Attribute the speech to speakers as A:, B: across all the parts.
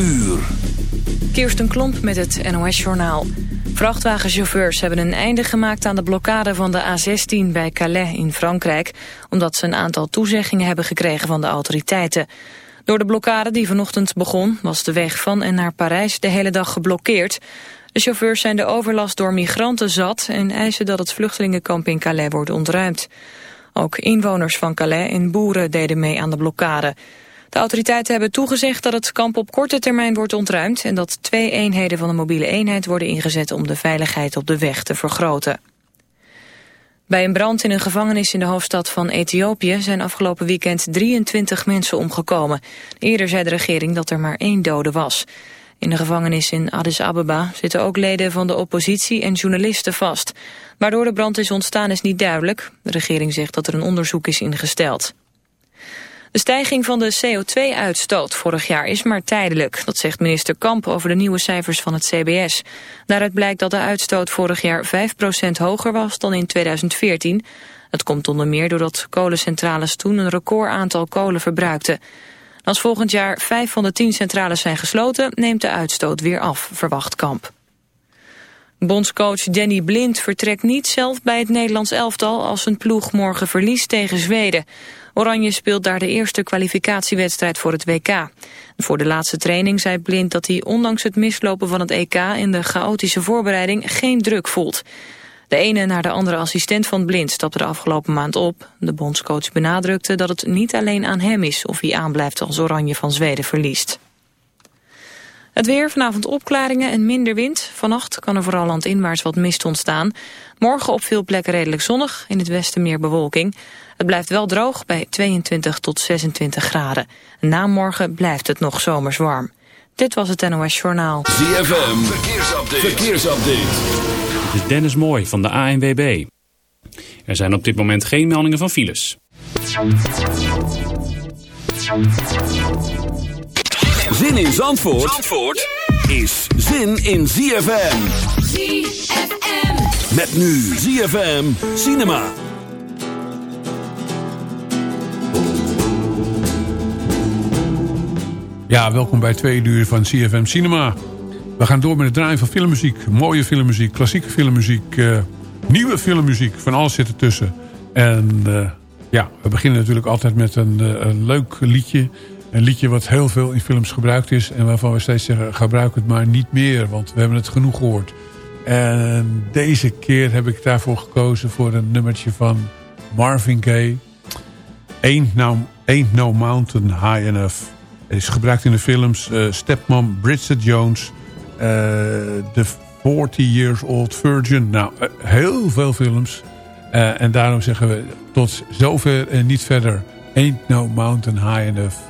A: uur.
B: Kirsten Klomp met het NOS-journaal. Vrachtwagenchauffeurs hebben een einde gemaakt aan de blokkade van de A16 bij Calais in Frankrijk... omdat ze een aantal toezeggingen hebben gekregen van de autoriteiten. Door de blokkade die vanochtend begon was de weg van en naar Parijs de hele dag geblokkeerd. De chauffeurs zijn de overlast door migranten zat en eisen dat het vluchtelingenkamp in Calais wordt ontruimd. Ook inwoners van Calais en boeren deden mee aan de blokkade. De autoriteiten hebben toegezegd dat het kamp op korte termijn wordt ontruimd... en dat twee eenheden van de mobiele eenheid worden ingezet om de veiligheid op de weg te vergroten. Bij een brand in een gevangenis in de hoofdstad van Ethiopië zijn afgelopen weekend 23 mensen omgekomen. Eerder zei de regering dat er maar één dode was. In de gevangenis in Addis Ababa zitten ook leden van de oppositie en journalisten vast. Waardoor de brand is ontstaan is niet duidelijk. De regering zegt dat er een onderzoek is ingesteld. De stijging van de CO2-uitstoot vorig jaar is maar tijdelijk. Dat zegt minister Kamp over de nieuwe cijfers van het CBS. Daaruit blijkt dat de uitstoot vorig jaar 5% hoger was dan in 2014. Dat komt onder meer doordat kolencentrales toen een record aantal kolen verbruikten. Als volgend jaar 5 van de 10 centrales zijn gesloten, neemt de uitstoot weer af, verwacht Kamp. Bondscoach Danny Blind vertrekt niet zelf bij het Nederlands elftal als zijn ploeg morgen verliest tegen Zweden. Oranje speelt daar de eerste kwalificatiewedstrijd voor het WK. Voor de laatste training zei Blind dat hij ondanks het mislopen van het EK in de chaotische voorbereiding geen druk voelt. De ene naar de andere assistent van Blind stapte de afgelopen maand op. De bondscoach benadrukte dat het niet alleen aan hem is of hij aanblijft als Oranje van Zweden verliest. Het weer, vanavond opklaringen en minder wind. Vannacht kan er vooral landinwaarts wat mist ontstaan. Morgen op veel plekken redelijk zonnig, in het westen meer bewolking. Het blijft wel droog bij 22 tot 26 graden. Na morgen blijft het nog zomers warm. Dit was het NOS Journaal.
A: ZFM, verkeersupdate. verkeersupdate.
C: Dit is Dennis Mooi van de ANWB. Er zijn op dit moment geen meldingen van files.
A: Zin in Zandvoort, Zandvoort is zin in ZFM. ZFM. Met nu ZFM Cinema.
D: Ja, welkom bij twee uur van CFM Cinema. We gaan door met het draaien van filmmuziek. Mooie filmmuziek, klassieke filmmuziek, uh, nieuwe filmmuziek. Van alles zit ertussen. En uh, ja, we beginnen natuurlijk altijd met een, uh, een, leuk liedje. Een liedje wat heel veel in films gebruikt is. En waarvan we steeds zeggen, gebruik het maar niet meer. Want we hebben het genoeg gehoord. En deze keer heb ik daarvoor gekozen voor een nummertje van Marvin Gaye. Ain't No, Ain't no Mountain High Enough. Het is gebruikt in de films uh, Stepmom, Bridget Jones, uh, The 40 Years Old Virgin. Nou, uh, heel veel films. en daarom zeggen we tot zover en niet verder. Ain't no mountain high enough.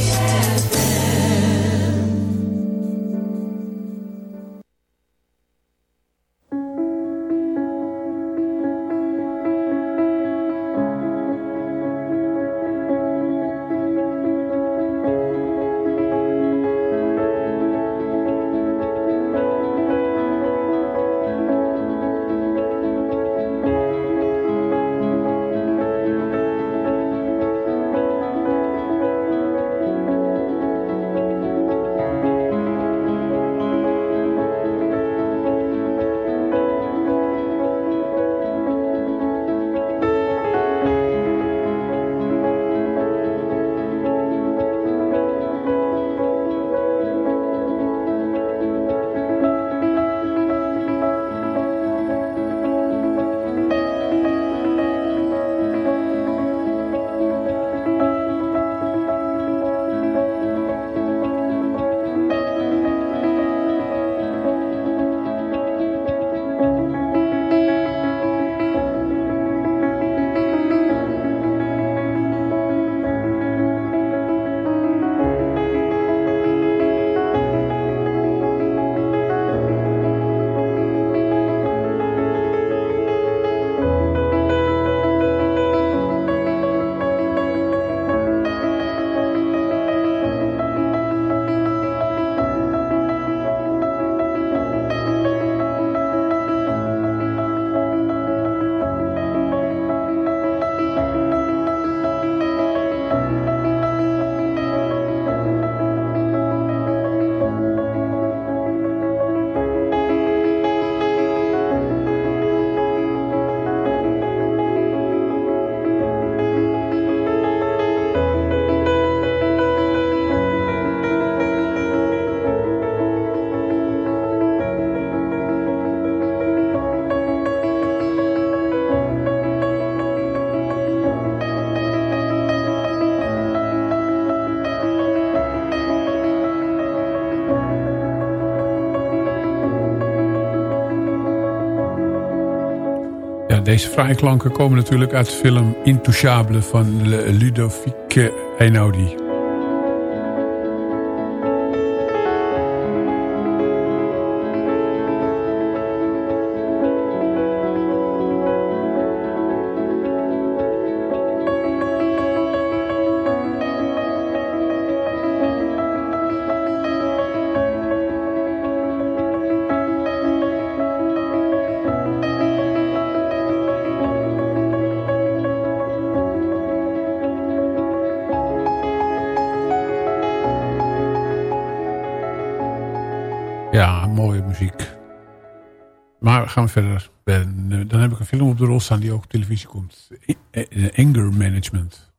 D: Deze fraaie klanken komen natuurlijk uit de film Intouchable van Ludovic Einaudi. Gaan we verder. Eh, dan heb ik een film op de rol staan die ook op televisie komt. Anger Management.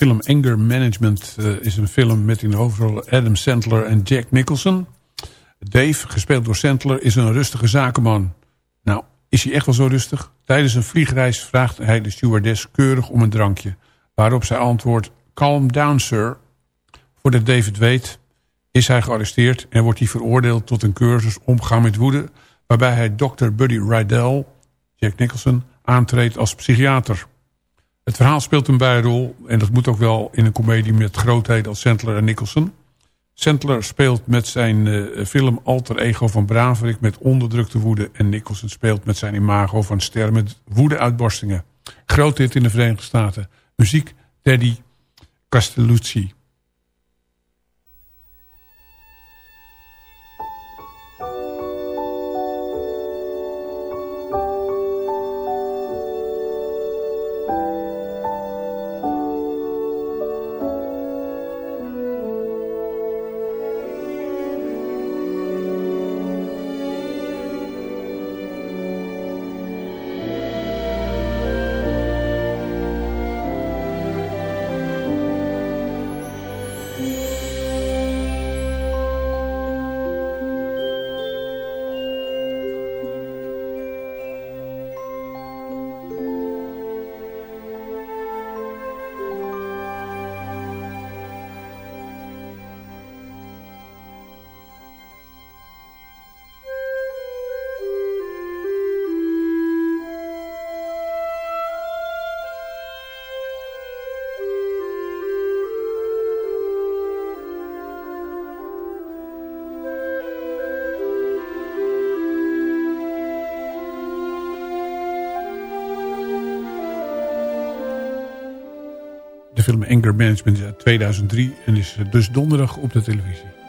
D: Film Anger Management is een film met in de hoofdrol Adam Sandler en Jack Nicholson. Dave, gespeeld door Sandler, is een rustige zakenman. Nou, is hij echt wel zo rustig? Tijdens een vliegreis vraagt hij de stewardess keurig om een drankje. Waarop zij antwoordt, calm down sir. Voordat David weet, is hij gearresteerd en wordt hij veroordeeld tot een cursus omgaan met woede... waarbij hij Dr. Buddy Rydell, Jack Nicholson, aantreedt als psychiater. Het verhaal speelt een bijrol en dat moet ook wel in een komedie met grootheden als Sandler en Nicholson... Sandler speelt met zijn uh, film Alter Ego van Braverik met onderdrukte woede. En Nicholson speelt met zijn imago van ster met woede-uitbarstingen. Groot hit in de Verenigde Staten. Muziek Teddy Castellucci. De film Anger Management uit 2003 en is dus donderdag op de televisie.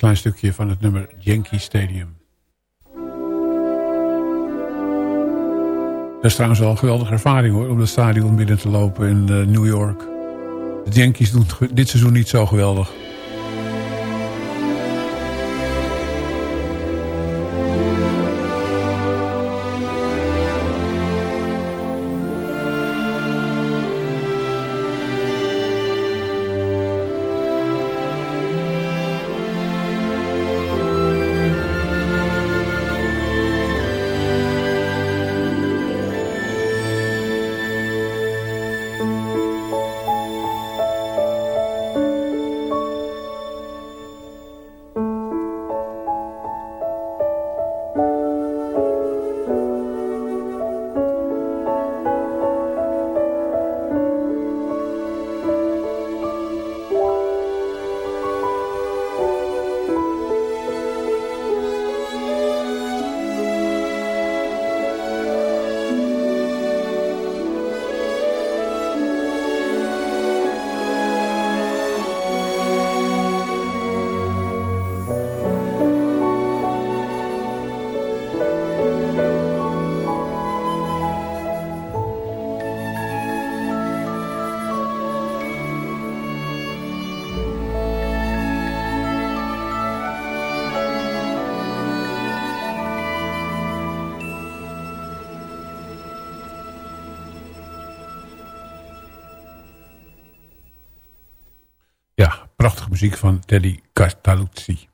D: Klein stukje van het nummer Yankee Stadium. Dat is trouwens wel een geweldige ervaring hoor, om dat stadion binnen te lopen in uh, New York. De Yankees doen dit seizoen niet zo geweldig. Muziek van Teddy Castaluzzi.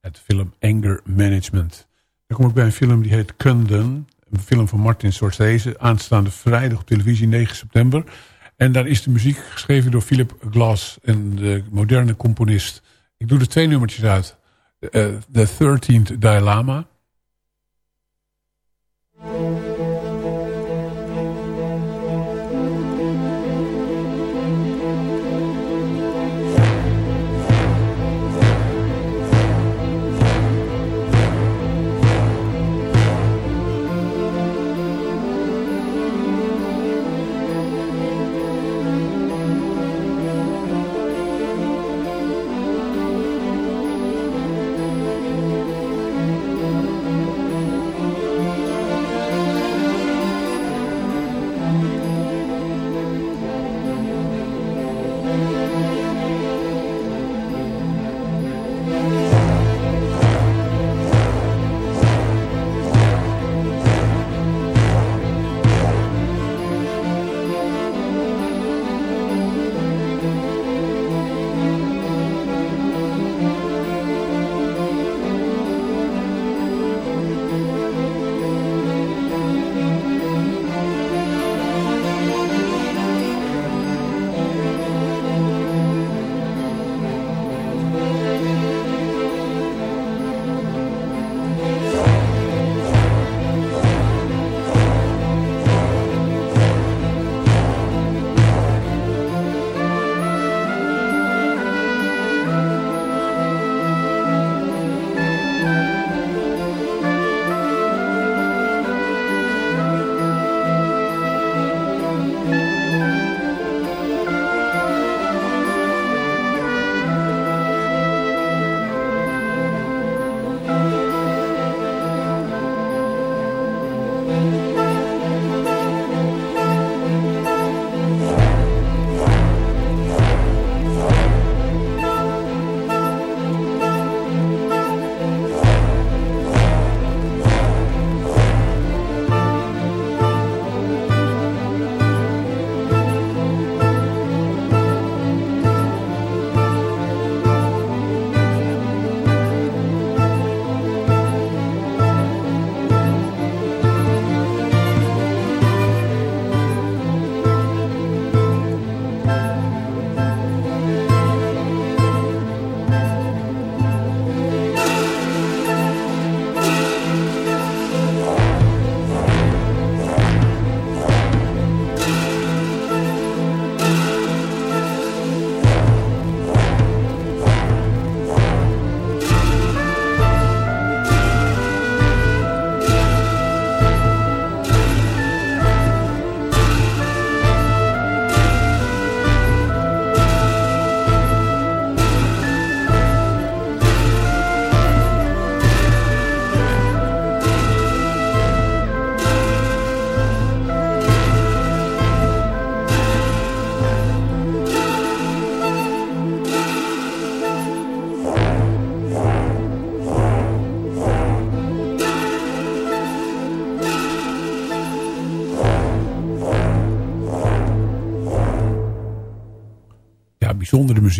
D: Het film Anger Management. Dan kom ik bij een film die heet Kunden. Een film van Martin Scorsese. Aanstaande vrijdag op televisie 9 september. En daar is de muziek geschreven door Philip Glass. Een de moderne componist. Ik doe er twee nummertjes uit. Uh, The 13th Dalai.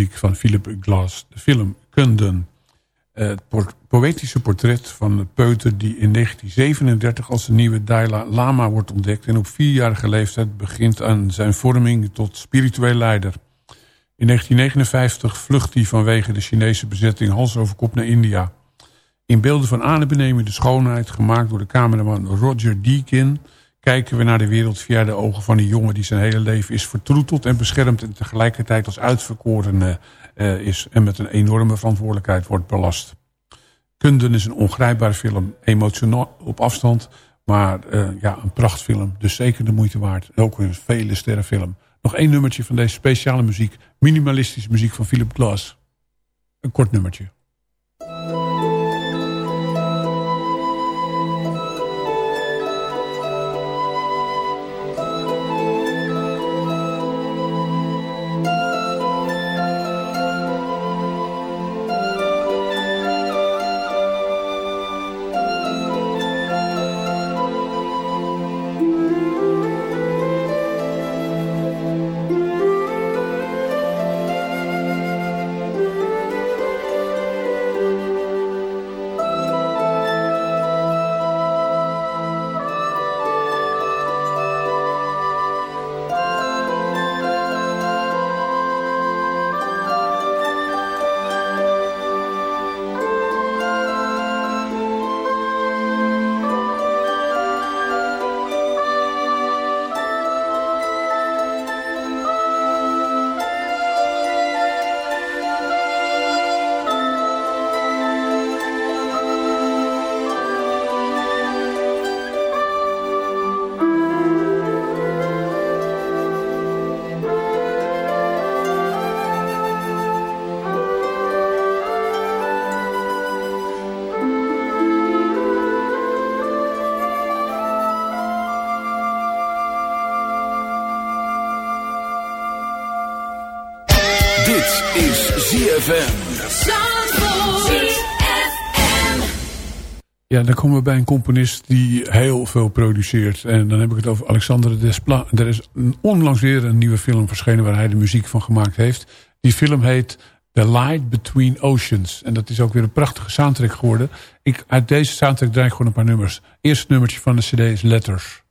D: Van Philip Glass. De film Kunden. Het poëtische portret van de peuter die in 1937 als de nieuwe Dalai Lama wordt ontdekt... en op vierjarige leeftijd begint aan zijn vorming tot spiritueel leider. In 1959 vlucht hij vanwege de Chinese bezetting hals over kop naar India. In beelden van adembenemende schoonheid, gemaakt door de cameraman Roger Deakin... kijken we naar de wereld via de ogen van een jongen die zijn hele leven is vertroeteld en beschermd... en tegelijkertijd als uitverkorene uh, is en met een enorme verantwoordelijkheid wordt belast. Kunden is een ongrijpbare film, emotioneel op afstand... maar uh, ja, een prachtfilm, dus zeker de moeite waard. Ook een vele sterrenfilm. Nog één nummertje van deze speciale muziek. Minimalistische muziek van Philip Glass. Een kort nummertje. Ja, dan komen we bij een componist die heel veel produceert. En dan heb ik het over Alexandre Desplat. Er is onlangs weer een nieuwe film verschenen waar hij de muziek van gemaakt heeft. Die film heet The Light Between Oceans. En dat is ook weer een prachtige soundtrack geworden. Ik, uit deze soundtrack draai ik gewoon een paar nummers. Eerste nummertje van de cd is Letters.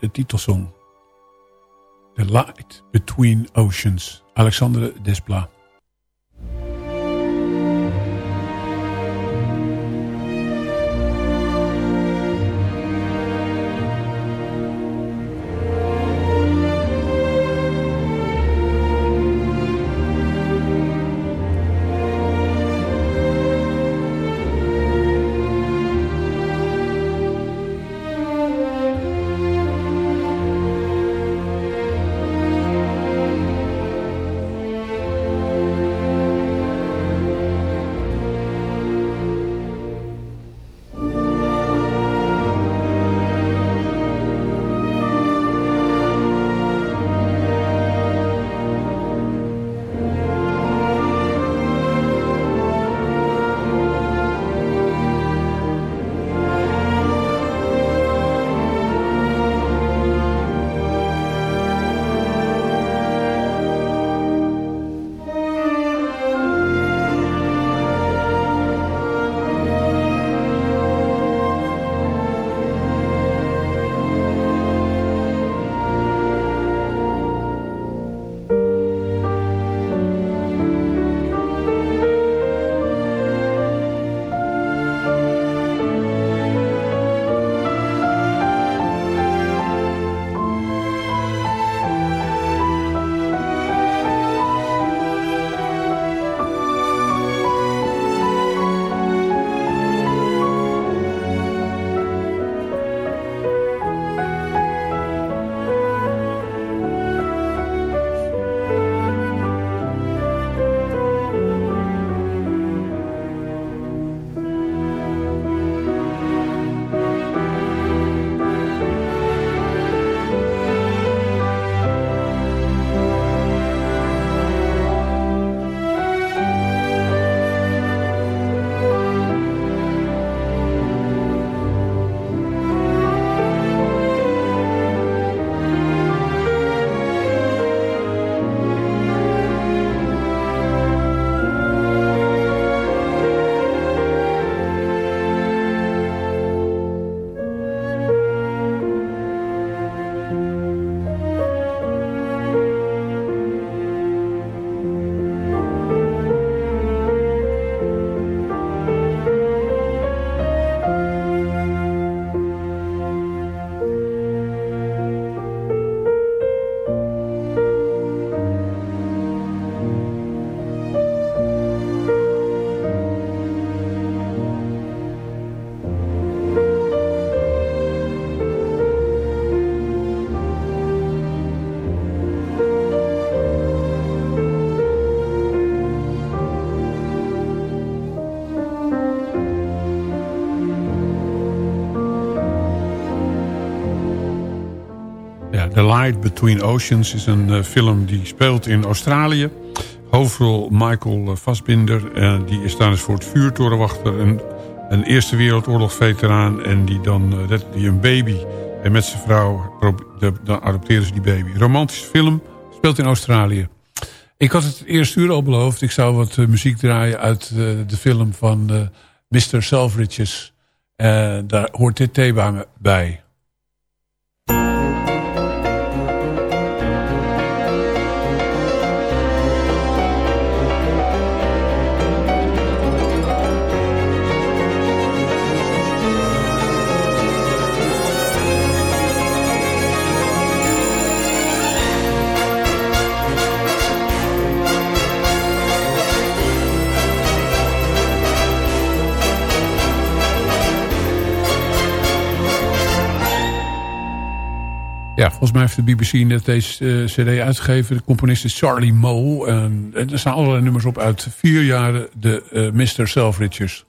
D: De, titelsong. The Light Between Oceans. Alexandre Desplat. The Light Between Oceans is een uh, film die speelt in Australië. Hoofdrol Michael Fassbinder. Uh, die is daar eens voor het vuurtorenwachter. Een, een Eerste Wereldoorlog veteraan. En die dan redt die een baby. En met zijn vrouw dan adopteren ze die baby. Romantische film. Speelt in Australië. Ik had het eerste uur al beloofd. Ik zou wat muziek draaien uit de film van Mr. Selfridges. daar hoort dit thema bij. Volgens mij heeft de BBC net deze uh, cd uitgegeven. De componist is Charlie Moe. En, er staan allerlei nummers op uit vier jaren de uh, Mr. Selfridges.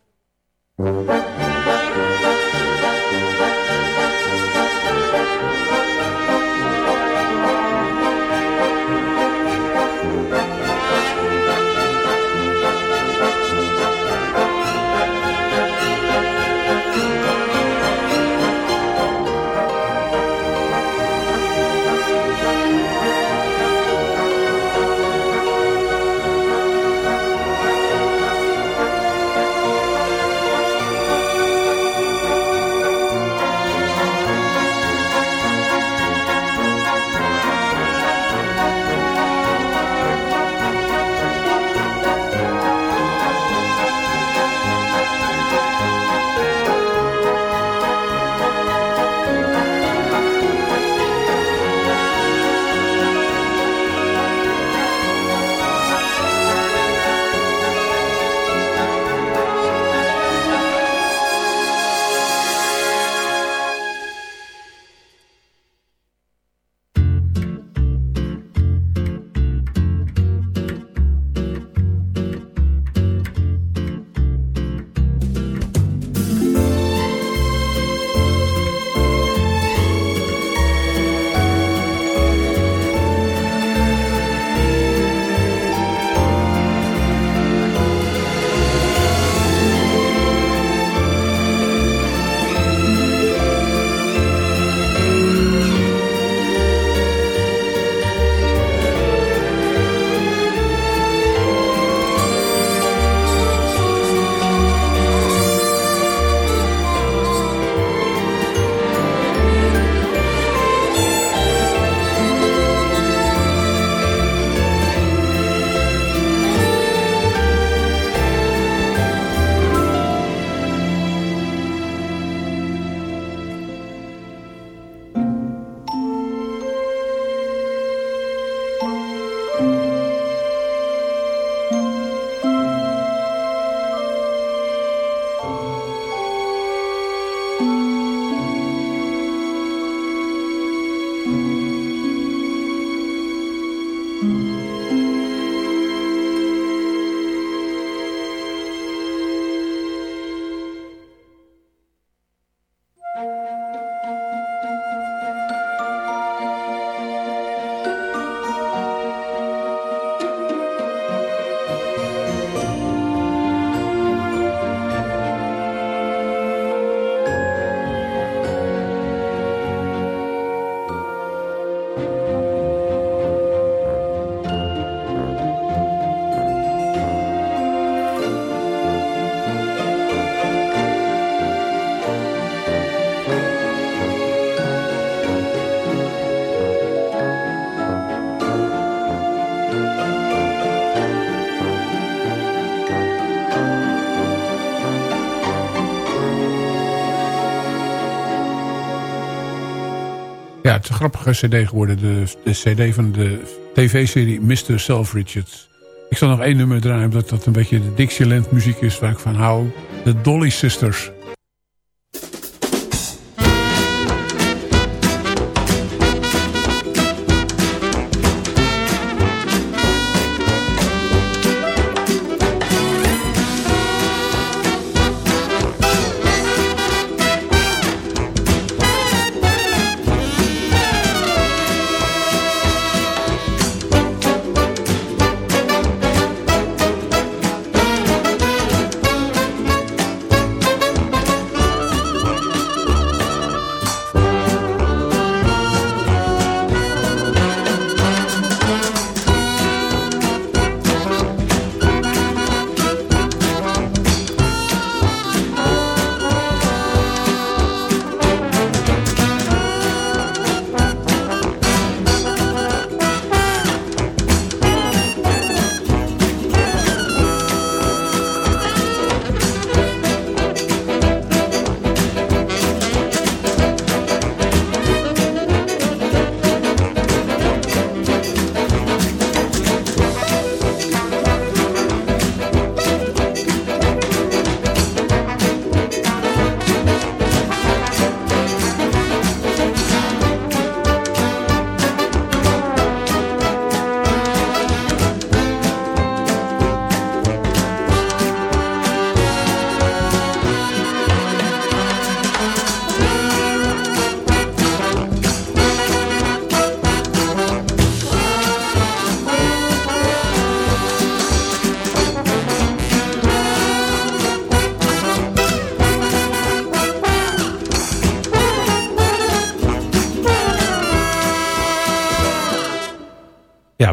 D: Grappige cd geworden. De, de cd van de tv-serie Mr. Selfridges. Ik zal nog één nummer draaien, omdat dat een beetje de Dixieland muziek is waar ik van hou. De Dolly Sisters.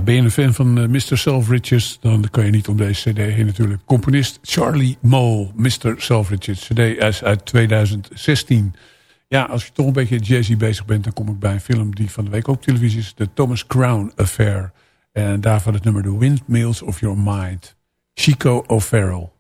D: Ben je een fan van uh, Mr. Selfridges... dan kan je niet om deze cd heen natuurlijk. Componist Charlie Mole, Mr. Selfridges. cd is uit 2016. Ja, als je toch een beetje jazzy bezig bent... dan kom ik bij een film die van de week ook televisie is. De Thomas Crown Affair. En daarvan het nummer The Windmills of Your Mind. Chico O'Farrell.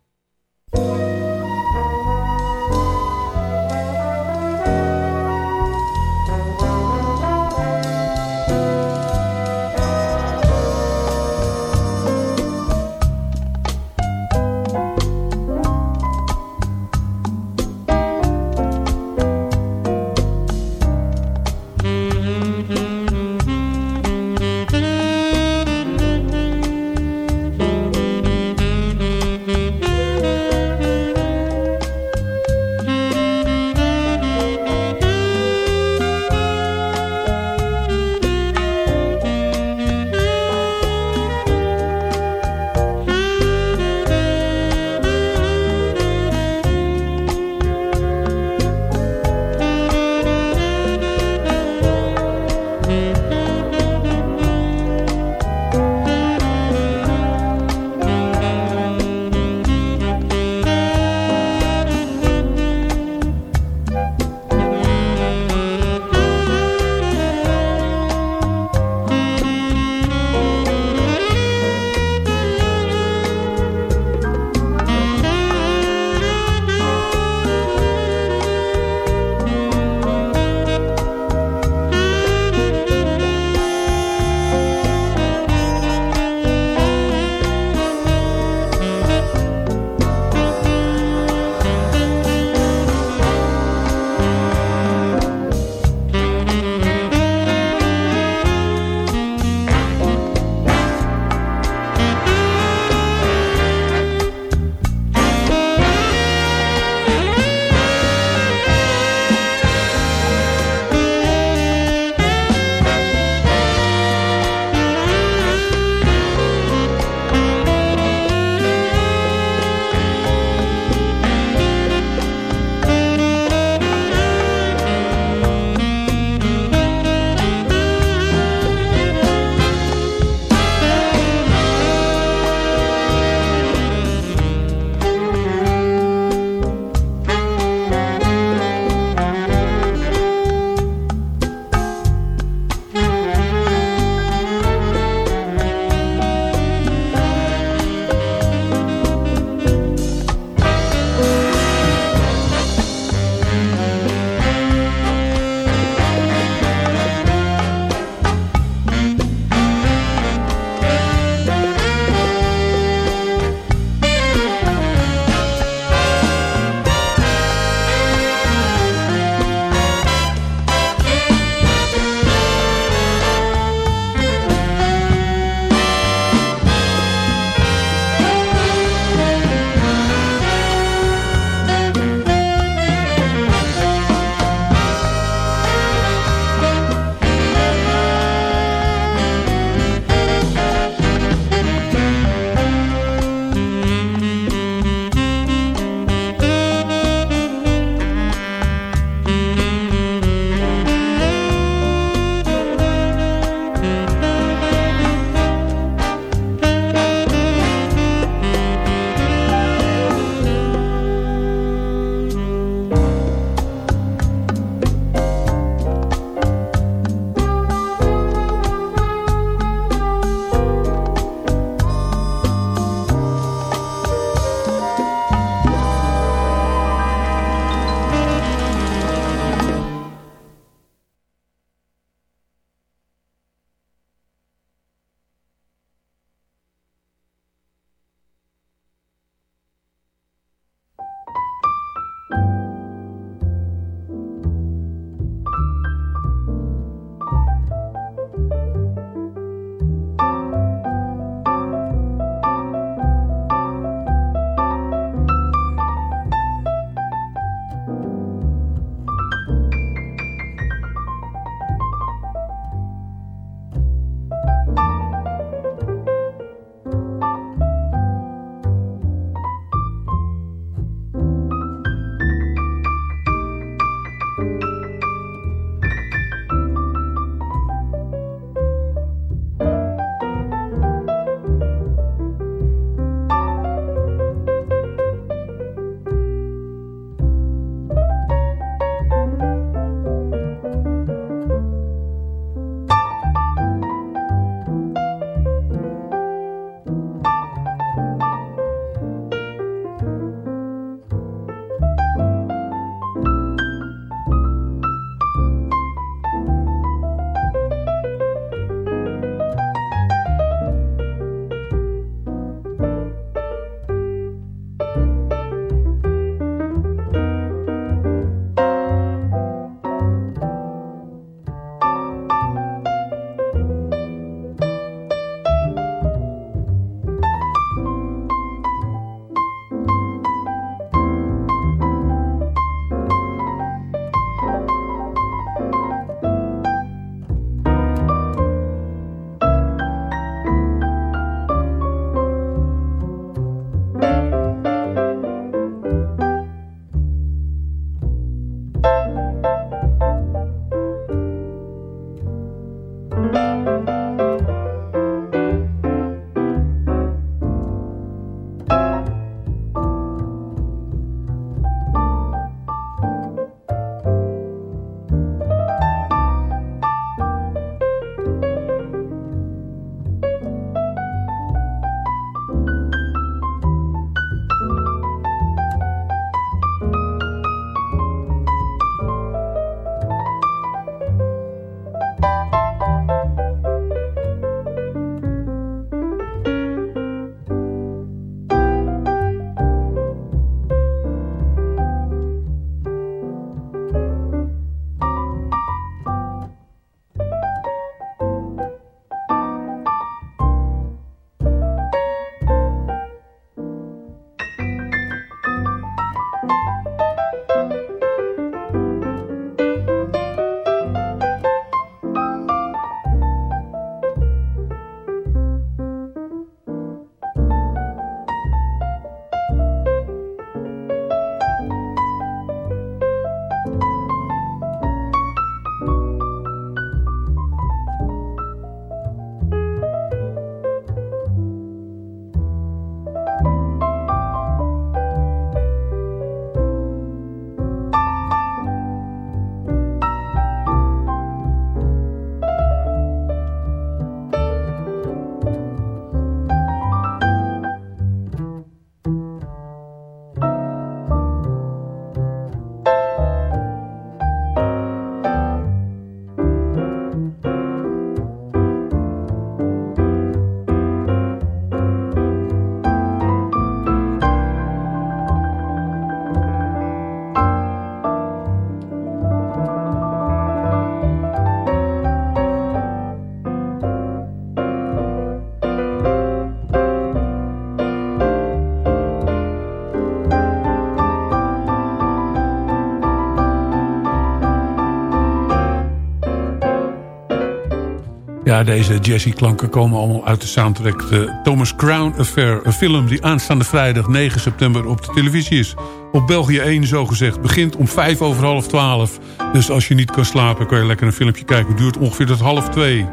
D: Ja, deze jazzy-klanken komen allemaal uit de soundtrack The Thomas Crown Affair. Een film die aanstaande vrijdag 9 september op de televisie is. Op België 1 zogezegd. Begint om 5 over half 12. Dus als je niet kan slapen kan je lekker een filmpje kijken. Het duurt ongeveer tot half 2.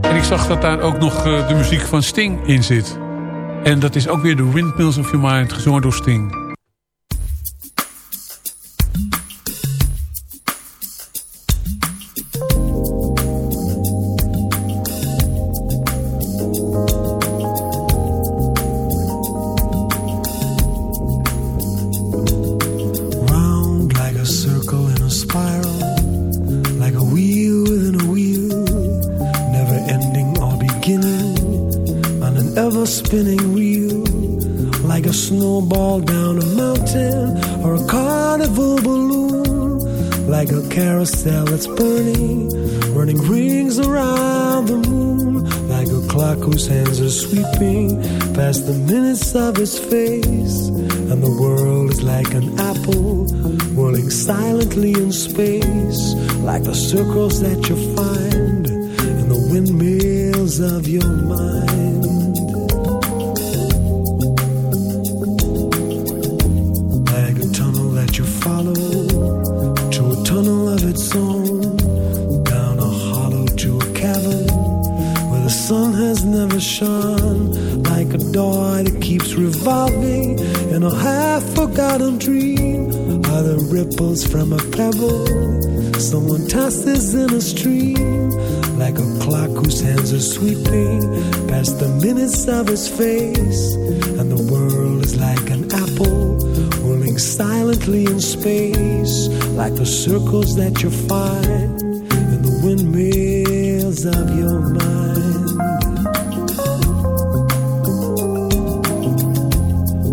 D: En ik zag dat daar ook nog eh, de muziek van Sting in zit. En dat is ook weer de Windmills of Your Mind, gezongen door Sting.
E: That you find the circles that you find in the windmills of your mind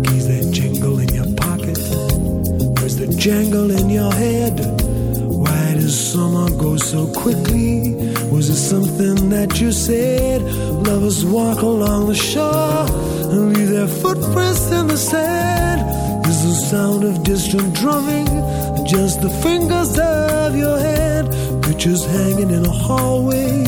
E: Keys that jingle in your pocket, words that jangle in your head. Why does summer go so quickly? Was it something that you said? Lovers walk along the shore and leave their footprints in the sand. Is the sound of distant drumming just the fingers of your hand? Pictures hanging in a hallway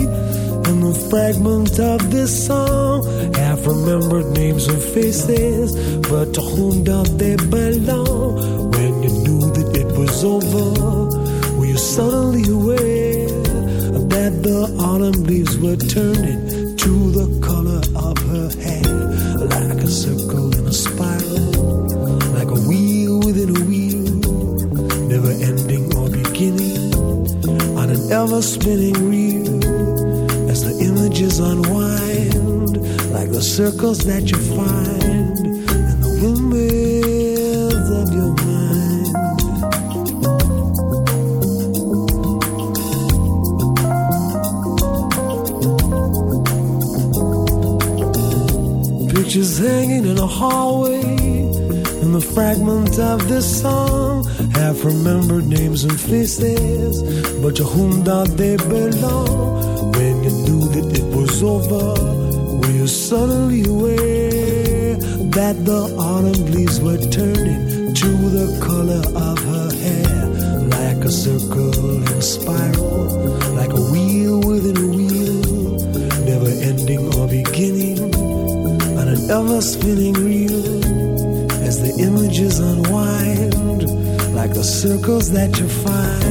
E: and the fragment of this song. Half remembered names and faces, but to whom do they belong? When you knew that it was over, were you suddenly aware that the autumn leaves were turning to the color ever spinning reel. As the images unwind, like the circles that you find in the windmills of your mind. pictures hanging in a hallway. And the fragment of this song, half remembered names and faces. But to whom did they belong? When you knew that it was over, were you suddenly aware that the autumn leaves were turning to the color of her hair? Like a circle in a spiral, like a wheel within a wheel, never ending or beginning on an ever spinning reel as the images unwind like the circles that you find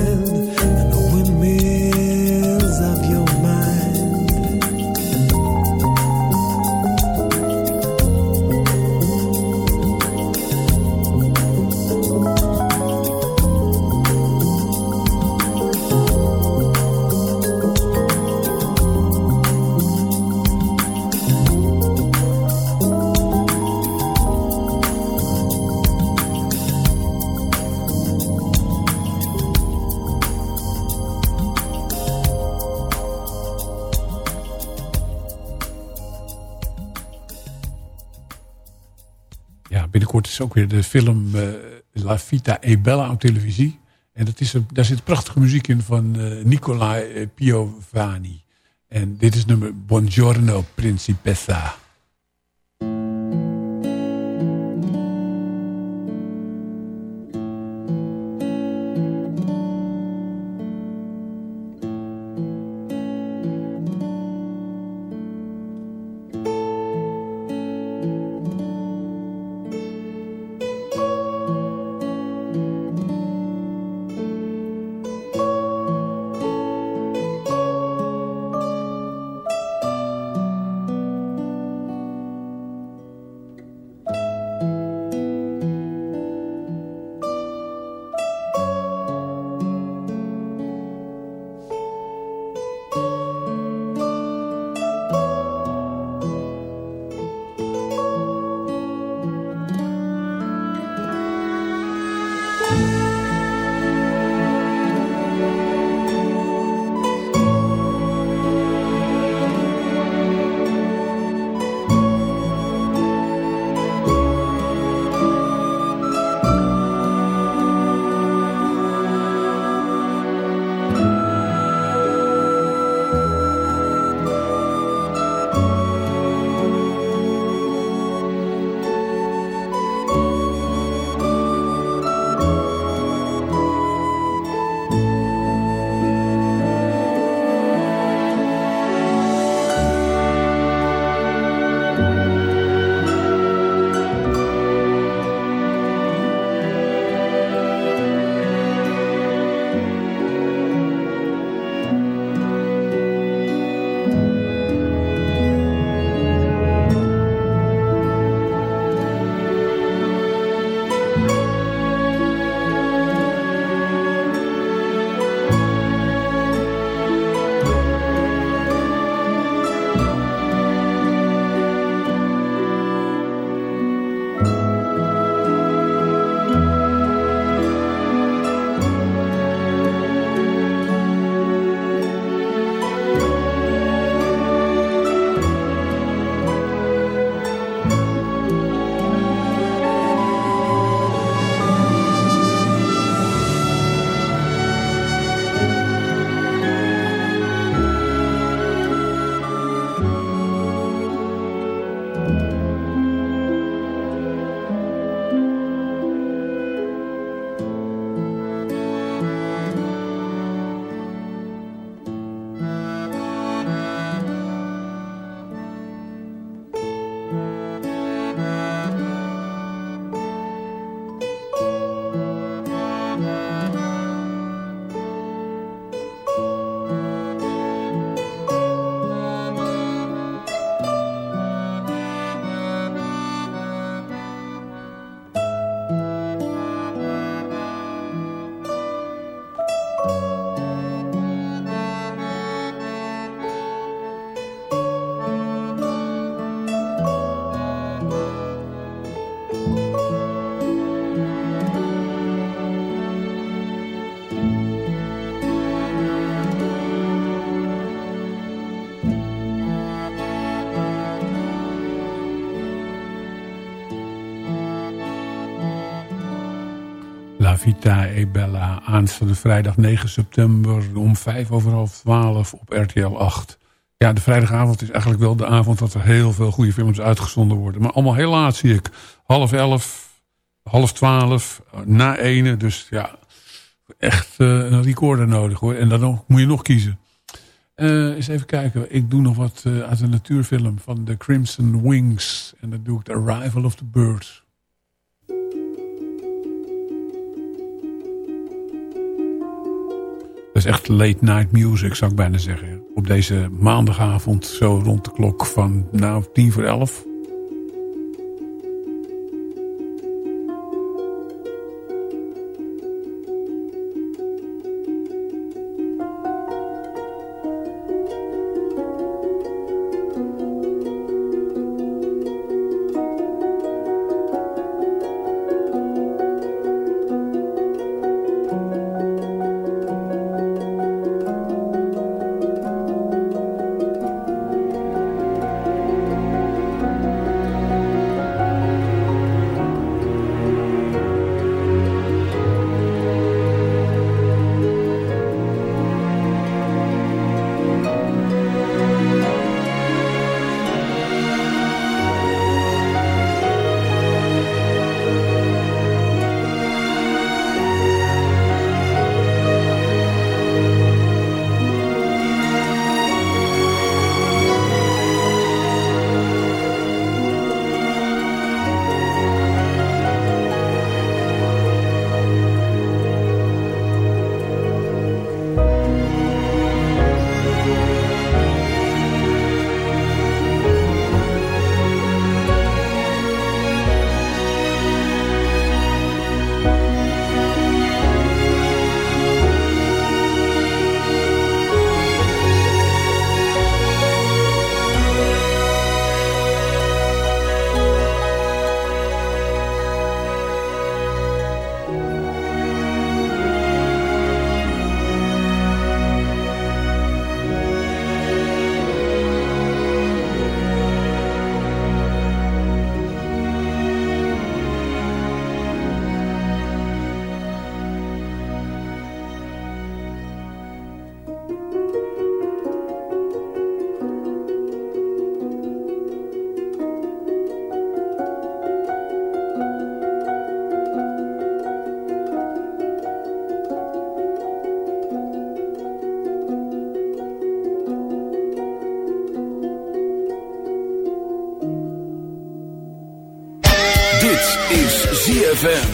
D: ook weer de film uh, La Vita e Bella op televisie. En dat is, daar zit prachtige muziek in van uh, Nicolai Piovani. En dit is nummer Buongiorno Principessa. Vita e Bella. Aanstaande vrijdag 9 september om vijf over half twaalf op RTL 8. Ja, de vrijdagavond is eigenlijk wel de avond dat er heel veel goede films uitgezonden worden. Maar allemaal heel laat zie ik. Half elf, half twaalf, na ene. Dus ja, echt uh, een recorder nodig hoor. En dan moet je nog kiezen. Uh, eens even kijken. Ik doe nog wat uh, uit een natuurfilm van The Crimson Wings. En dan doe ik The Arrival of the Birds. Is echt late night music, zou ik bijna zeggen. Op deze maandagavond, zo rond de klok van nou, tien voor elf. Tijd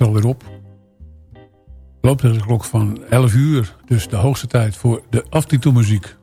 D: er alweer op. Loopt de klok van 11 uur. Dus de hoogste tijd voor de aftitelmuziek.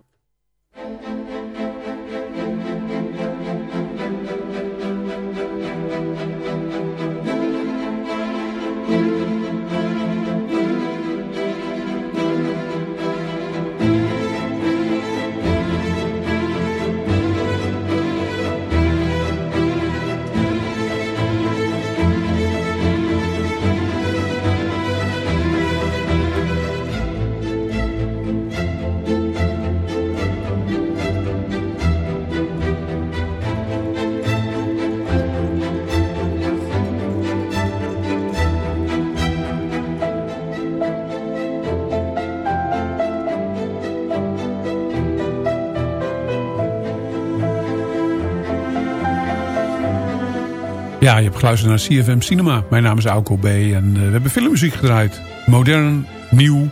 D: Je hebt geluisterd naar CFM Cinema. Mijn naam is Auko B. En uh, we hebben filmmuziek gedraaid. Modern, nieuw,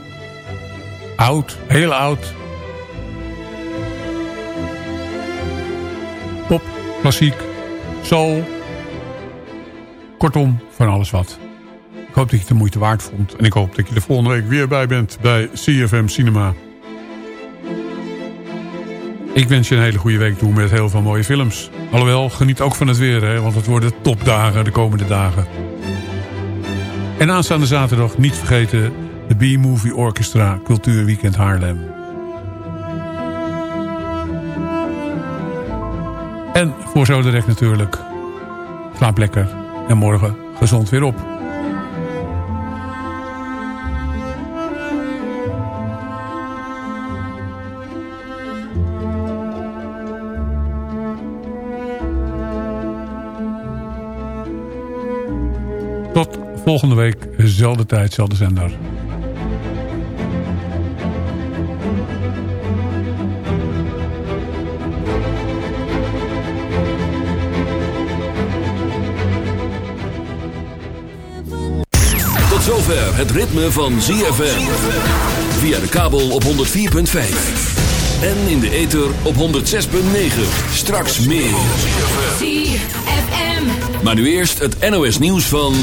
D: oud, heel oud. Pop, klassiek, soul. Kortom, van alles wat. Ik hoop dat je het de moeite waard vond. En ik hoop dat je de volgende week weer bij bent bij CFM Cinema. Ik wens je een hele goede week toe met heel veel mooie films. Alhoewel, geniet ook van het weer, hè, want het worden topdagen de komende dagen. En aanstaande zaterdag niet vergeten de B-Movie Orchestra Cultuurweekend Haarlem. En voor zo direct natuurlijk. Slaap lekker en morgen gezond weer op. volgende week, dezelfde tijd, dezelfde zender.
A: Tot zover het ritme van ZFM. Via de kabel op 104.5. En in de ether op 106.9. Straks meer. Maar nu eerst het NOS nieuws van...